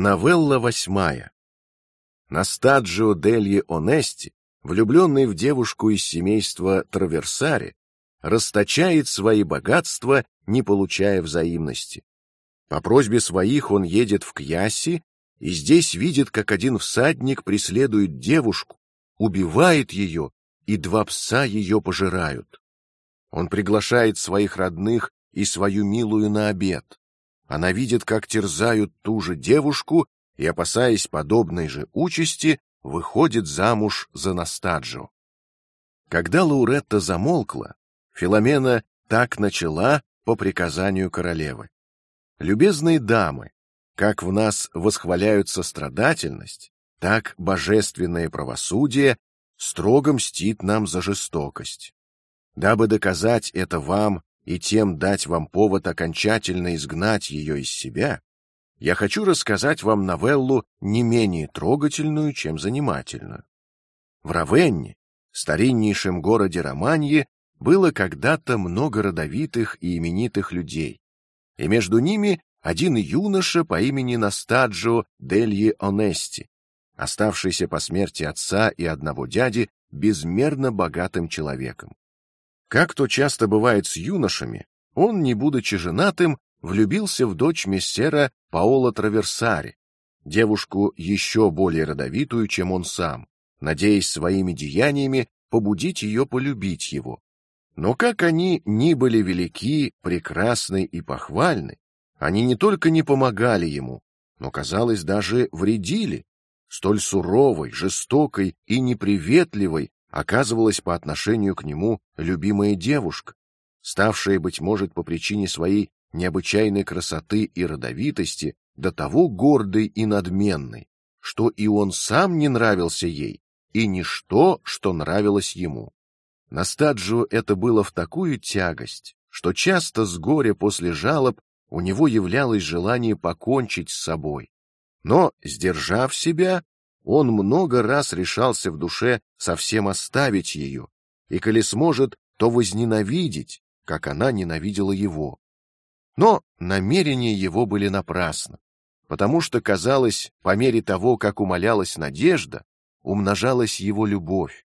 Новелла восьмая. Настаджио Дельи Онести, влюбленный в девушку из семейства Траверсари, расточает свои богатства, не получая взаимности. По просьбе своих он едет в Кьяси и здесь видит, как один всадник преследует девушку, убивает ее, и два пса ее пожирают. Он приглашает своих родных и свою милую на обед. Она видит, как терзают ту же девушку и, опасаясь подобной же участи, выходит замуж за Настаджо. Когда Лауретта замолкла, Филомена так начала по приказанию королевы: "Любезные дамы, как в нас восхваляют сострадательность, так божественное правосудие строго мстит нам за жестокость. Дабы доказать это вам и тем дать вам повод окончательно изгнать ее из себя, я хочу рассказать вам новеллу не менее трогательную, чем занимательную. В Равенне, стариннейшем городе Романье, было когда-то много родовитых и именитых людей, и между ними один юноша по имени Настаджо Дельи Онести, оставшийся по смерти отца и одного дяди безмерно богатым человеком. Как то часто бывает с юношами, он, не будучи женатым, влюбился в дочь мессера Паоло Траверсари, девушку еще более родовитую, чем он сам, надеясь своими деяниями побудить ее полюбить его. Но как они ни были велики, прекрасны и похвальны, они не только не помогали ему, но, казалось, даже вредили. Столь суровой, жестокой и неприветливой оказывалась по отношению к нему любимая девушка, ставшая быть может по причине своей необычайной красоты и родовитости до того гордой и надменной, что и он сам не нравился ей, и ничто, что нравилось ему. Настаджио это было в такую тягость, что часто с горя после жалоб у него являлось желание покончить с собой. Но, сдержав себя, он много раз решался в душе совсем оставить ее, и, коли сможет, то возненавидеть, как она ненавидела его. Но намерения его были напрасны, потому что казалось, по мере того, как умалялась надежда, умножалась его любовь.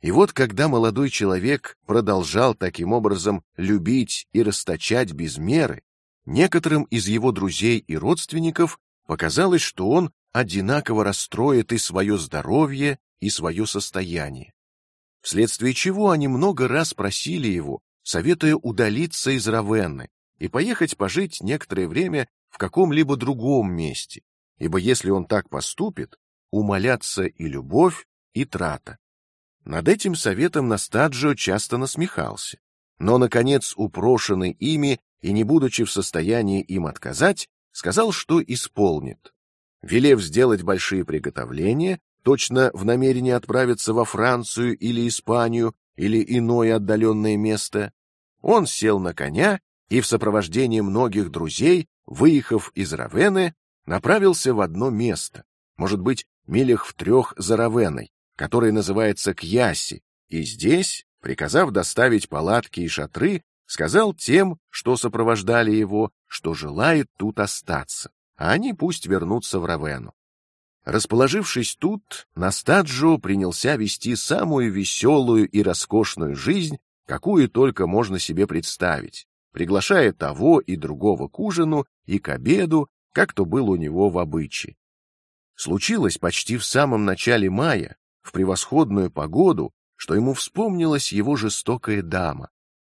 И вот, когда молодой человек продолжал таким образом любить и расточать без меры, Некоторым из его друзей и родственников показалось, что он одинаково расстроит и свое здоровье, и свое состояние. Вследствие чего они много раз просили его, советуя удалиться из Равенны и поехать пожить некоторое время в каком-либо другом месте, ибо если он так поступит, умолятся и любовь, и трата. Над этим советом Настаджио часто насмехался, но наконец упрошенный ими и не будучи в состоянии им отказать, сказал, что исполнит. Велев сделать большие приготовления, точно в намерении отправиться во Францию или Испанию или иное отдаленное место, он сел на коня и в сопровождении многих друзей, выехав из Равены, направился в одно место, может быть, милях в трех за Равеной, которое называется Кьяси, и здесь, приказав доставить палатки и шатры, сказал тем, что сопровождали его, что желает тут остаться, а они пусть вернутся в Равену. Расположившись тут, Настаджо принялся вести самую веселую и роскошную жизнь, какую только можно себе представить, приглашая того и другого к ужину и к обеду, как то было у него в обычае. Случилось почти в самом начале мая, в превосходную погоду, что ему вспомнилась его жестокая дама,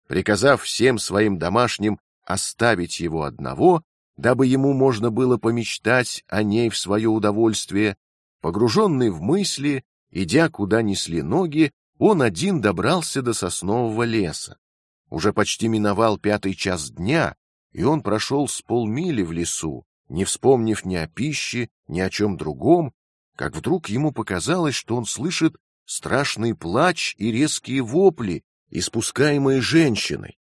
приказав всем своим домашним оставить его одного, дабы ему можно было помечтать о ней в свое удовольствие. Погруженный в мысли, идя куда несли ноги, он один добрался до соснового леса. Уже почти миновал пятый час дня, и он прошел с полмили в лесу, не вспомнив ни о пище, ни о чем другом, как вдруг ему показалось, что он слышит страшный плач и резкие вопли, испускаемые женщиной.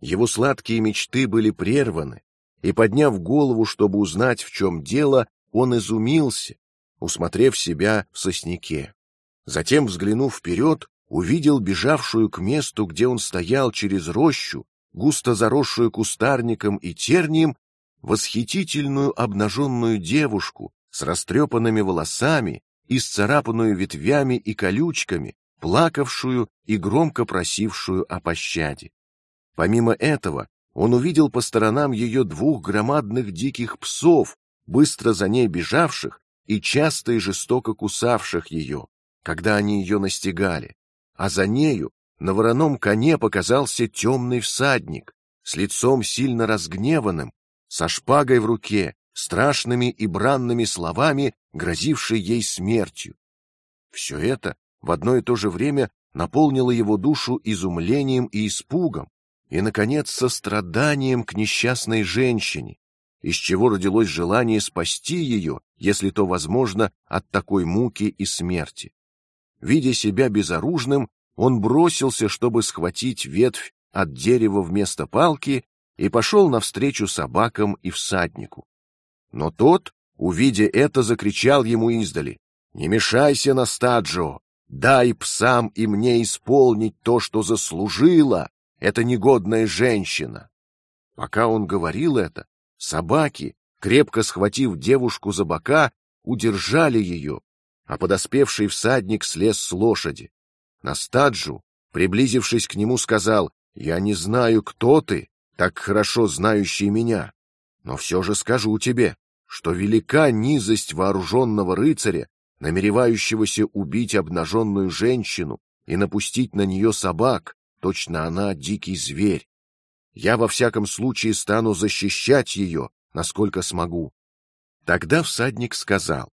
Его сладкие мечты были прерваны, и подняв голову, чтобы узнать, в чем дело, он изумился, усмотрев себя в сосняке. Затем, взглянув вперед, увидел бежавшую к месту, где он стоял через рощу, густо заросшую кустарником и тернием, восхитительную обнаженную девушку с растрепанными волосами, и исцарапанную ветвями и колючками, плакавшую и громко просившую о пощаде. Помимо этого, он увидел по сторонам ее двух громадных диких псов, быстро за ней бежавших и часто и жестоко кусавших ее, когда они ее настигали, а за нею на вороном коне показался темный всадник с лицом сильно разгневанным, со шпагой в руке, страшными и бранными словами, грозивший ей смертью. Все это в одно и то же время наполнило его душу изумлением и испугом, и, наконец, состраданием к несчастной женщине, из чего родилось желание спасти ее, если то возможно, от такой муки и смерти. Видя себя безоружным, он бросился, чтобы схватить ветвь от дерева вместо палки, и пошел навстречу собакам и всаднику. Но тот, увидя это, закричал ему издали: "Не мешайся, Настаджо, дай псам и мне исполнить то, что заслужила эта негодная женщина". Пока он говорил это, собаки, крепко схватив девушку за бока, удержали ее, а подоспевший всадник слез с лошади. Настаджу, приблизившись к нему, сказал: "Я не знаю, кто ты, так хорошо знающий меня, но все же скажу тебе, что велика низость вооруженного рыцаря, намеревающегося убить обнаженную женщину и напустить на нее собак, точно она дикий зверь. Я во всяком случае стану защищать ее, насколько смогу. Тогда всадник сказал: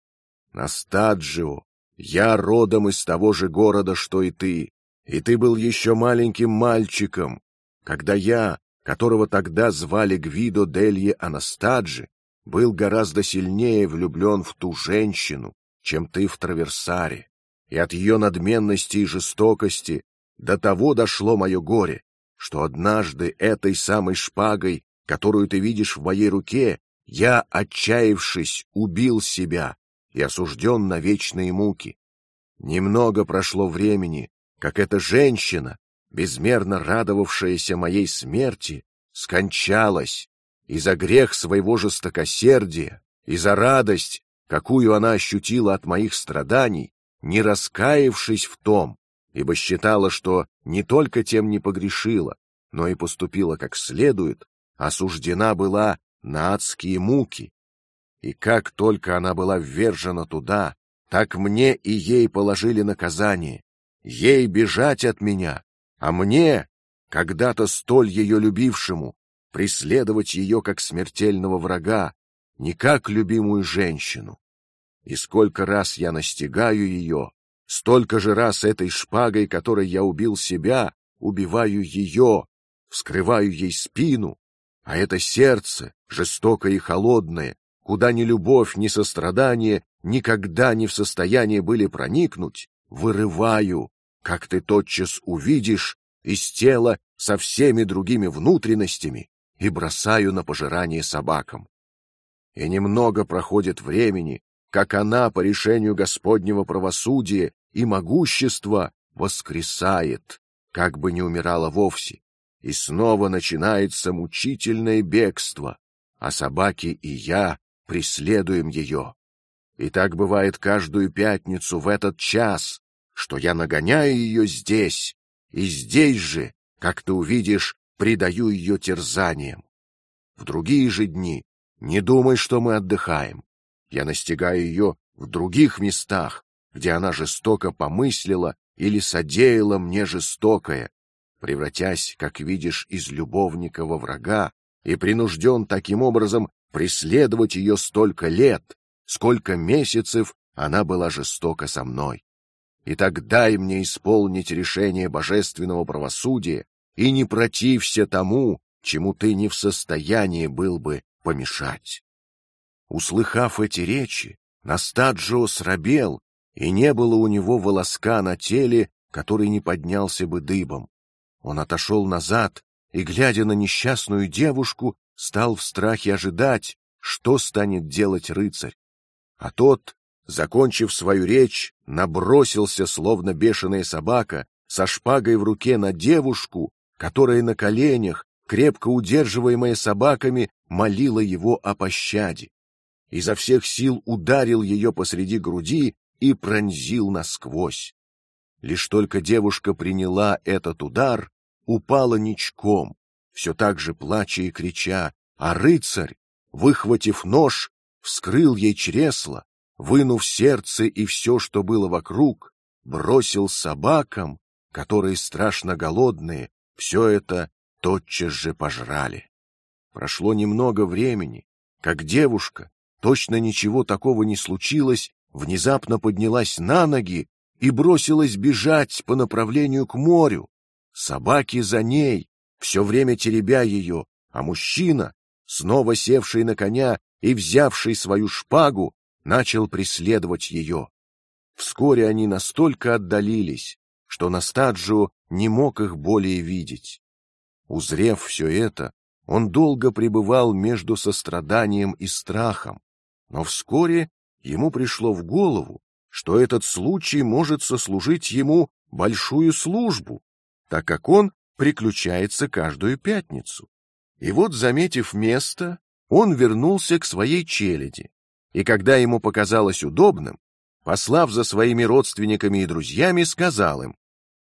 Настаджио, я родом из того же города, что и ты, и ты был еще маленьким мальчиком, когда я, которого тогда звали Гвидо Делье Анастаджи, был гораздо сильнее влюблен в ту женщину, чем ты в Траверсаре, и от ее надменности и жестокости до того дошло мое горе, что однажды этой самой шпагой, которую ты видишь в моей руке, я, отчаявшись, убил себя и осужден на вечные муки. Немного прошло времени, как эта женщина, безмерно радовавшаяся моей смерти, скончалась и за грех своего жестокосердия, и за радость, какую она ощутила от моих страданий, не раскаявшись в том, ибо считала, что не только тем не погрешила, но и поступила как следует, осуждена была на адские муки. И как только она была ввержена туда, так мне и ей положили наказание, ей бежать от меня, а мне, когда-то столь ее любившему, преследовать ее как смертельного врага, не как любимую женщину. И сколько раз я настигаю ее, столько же раз этой шпагой, которой я убил себя, убиваю ее, вскрываю ей спину, а это сердце, жестокое и холодное, куда ни любовь, ни сострадание никогда не в состоянии были проникнуть, вырываю, как ты тотчас увидишь, из тела со всеми другими внутренностями и бросаю на пожирание собакам. И немного проходит времени, как она по решению Господнего правосудия и могущества воскресает, как бы не умирала вовсе, и снова начинается мучительное бегство, а собаки и я преследуем ее. И так бывает каждую пятницу в этот час, что я нагоняю ее здесь и здесь же, как ты увидишь, предаю ее терзаниям. В другие же дни не думай, что мы отдыхаем. Я настигаю ее в других местах, где она жестоко помыслила или содеяла мне жестокое, превратясь, как видишь, из любовника во врага и принужден таким образом преследовать ее столько лет, сколько месяцев она была жестока со мной. И так дай мне исполнить решение божественного правосудия и не протився тому, чему ты не в состоянии был бы помешать. Услыхав эти речи, Настаджо срабел, и не было у него волоска на теле, который не поднялся бы дыбом. Он отошел назад и, глядя на несчастную девушку, стал в страхе ожидать, что станет делать рыцарь. А тот, закончив свою речь, набросился, словно бешеная собака, со шпагой в руке на девушку которая на коленях, крепко удерживаемая собаками, молила его о пощаде. Изо всех сил ударил ее посреди груди и пронзил насквозь. Лишь только девушка приняла этот удар, упала ничком, все так же плача и крича, а рыцарь, выхватив нож, вскрыл ей чресло, вынув сердце и все, что было вокруг, бросил собакам, которые страшно голодные, все это тотчас же пожрали. Прошло немного времени, как девушка, точно ничего такого не случилось, внезапно поднялась на ноги и бросилась бежать по направлению к морю. Собаки за ней, все время теребя ее, а мужчина, снова севший на коня и взявший свою шпагу, начал преследовать ее. Вскоре они настолько отдалились, что Настаджио не мог их более видеть. Узрев все это, он долго пребывал между состраданием и страхом, но вскоре ему пришло в голову, что этот случай может сослужить ему большую службу, так как он приключается каждую пятницу. И вот, заметив место, он вернулся к своей челяди, и когда ему показалось удобным, послав за своими родственниками и друзьями, сказал им: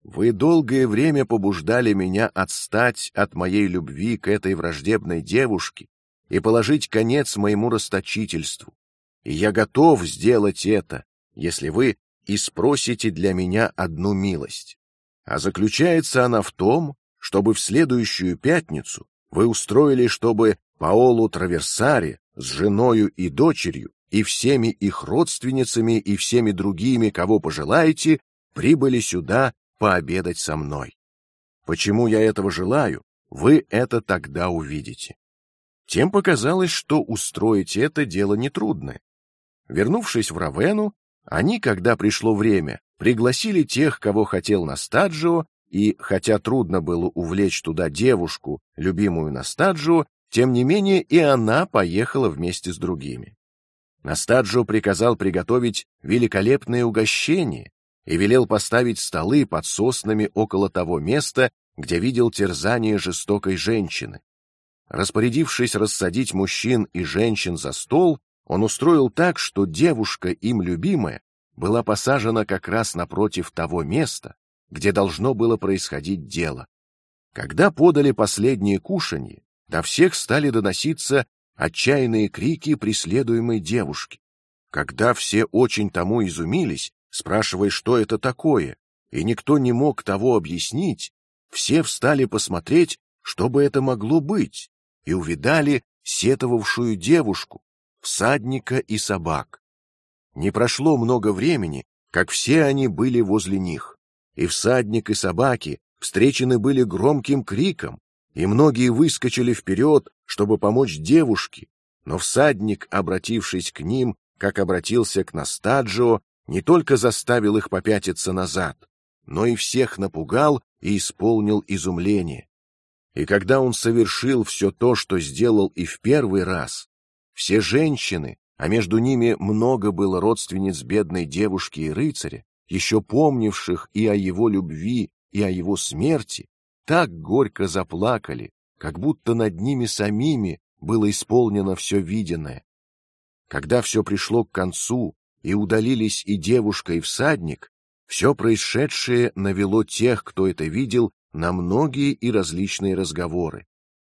вы долгое время побуждали меня отстать от моей любви к этой враждебной девушке и положить конец моему расточительству, и я готов сделать это, если вы и спросите для меня одну милость. А заключается она в том, чтобы в следующую пятницу вы устроили, чтобы Паолу Траверсари с женою и дочерью и всеми их родственницами и всеми другими, кого пожелаете, прибыли сюда пообедать со мной. Почему я этого желаю, вы это тогда увидите. Тем показалось, что устроить это дело нетрудное. Вернувшись в Равену, они, когда пришло время, пригласили тех, кого хотел Настаджио, и хотя трудно было увлечь туда девушку, любимую Настаджио, тем не менее и она поехала вместе с другими. Настаджио приказал приготовить великолепное угощение и велел поставить столы под соснами около того места, где видел терзание жестокой женщины. Распорядившись рассадить мужчин и женщин за стол, он устроил так, что девушка им любимая была посажена как раз напротив того места, где должно было происходить дело. Когда подали последние кушанье, до всех стали доноситься отчаянные крики преследуемой девушки. Когда все очень тому изумились, спрашивая, что это такое, и никто не мог того объяснить, все встали посмотреть, что бы это могло быть, и увидали сетовавшую девушку, всадника и собак. Не прошло много времени, как все они были возле них, и всадник и собаки встречены были громким криком, и многие выскочили вперед, чтобы помочь девушке, но всадник, обратившись к ним, как обратился к Настаджио, не только заставил их попятиться назад, но и всех напугал и исполнил изумление. И когда он совершил все то, что сделал и в первый раз, все женщины, а между ними много было родственниц бедной девушки и рыцаря, еще помнивших и о его любви, и о его смерти, так горько заплакали, как будто над ними самими было исполнено все виденное. Когда все пришло к концу и удалились и девушка и всадник, все происшедшее навело тех, кто это видел, на многие и различные разговоры.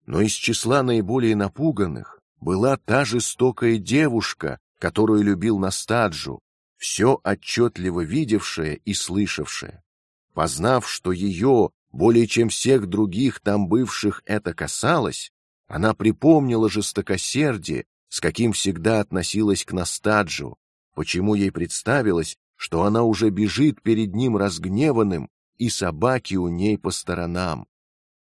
Но из числа наиболее напуганных была та жестокая девушка, которую любил Настаджу, все отчетливо видевшая и слышавшая. Познав, что ее более чем всех других там бывших это касалось, она припомнила жестокосердие, с каким всегда относилась к Настаджу, почему ей представилось, что она уже бежит перед ним разгневанным, и собаки у ней по сторонам.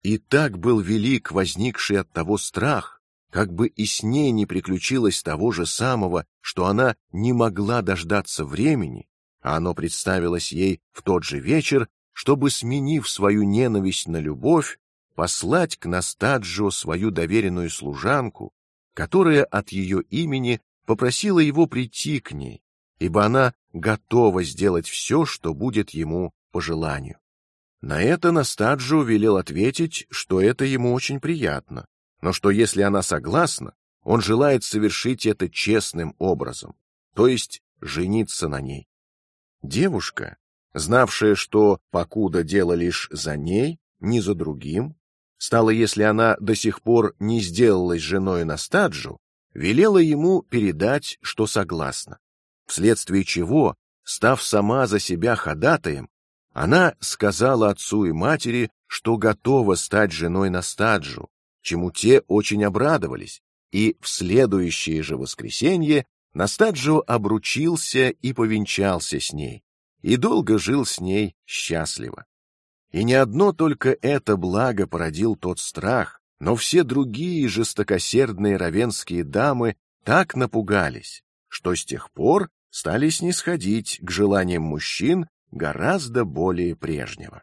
И так был велик возникший от того страх, как бы и с ней не приключилось того же самого, что она не могла дождаться времени, а оно представилось ей в тот же вечер, чтобы, сменив свою ненависть на любовь, послать к Настаджо свою доверенную служанку, которая от ее имени попросила его прийти к ней, ибо она готова сделать все, что будет ему по желанию. На это Настаджо велел ответить, что это ему очень приятно, но что если она согласна, он желает совершить это честным образом, то есть жениться на ней. Девушка, знавшая, что покуда дело лишь за ней, не за другим, стала, если она до сих пор не сделалась женой Настаджу, велела ему передать, что согласна. Вследствие чего, став сама за себя ходатаем, она сказала отцу и матери, что готова стать женой Настаджу, чему те очень обрадовались, и в следующее же воскресенье Настаджо обручился и повенчался с ней, и долго жил с ней счастливо. И не одно только это благо породил тот страх, но все другие жестокосердные равенские дамы так напугались, что с тех пор стали снисходить к желаниям мужчин гораздо более прежнего.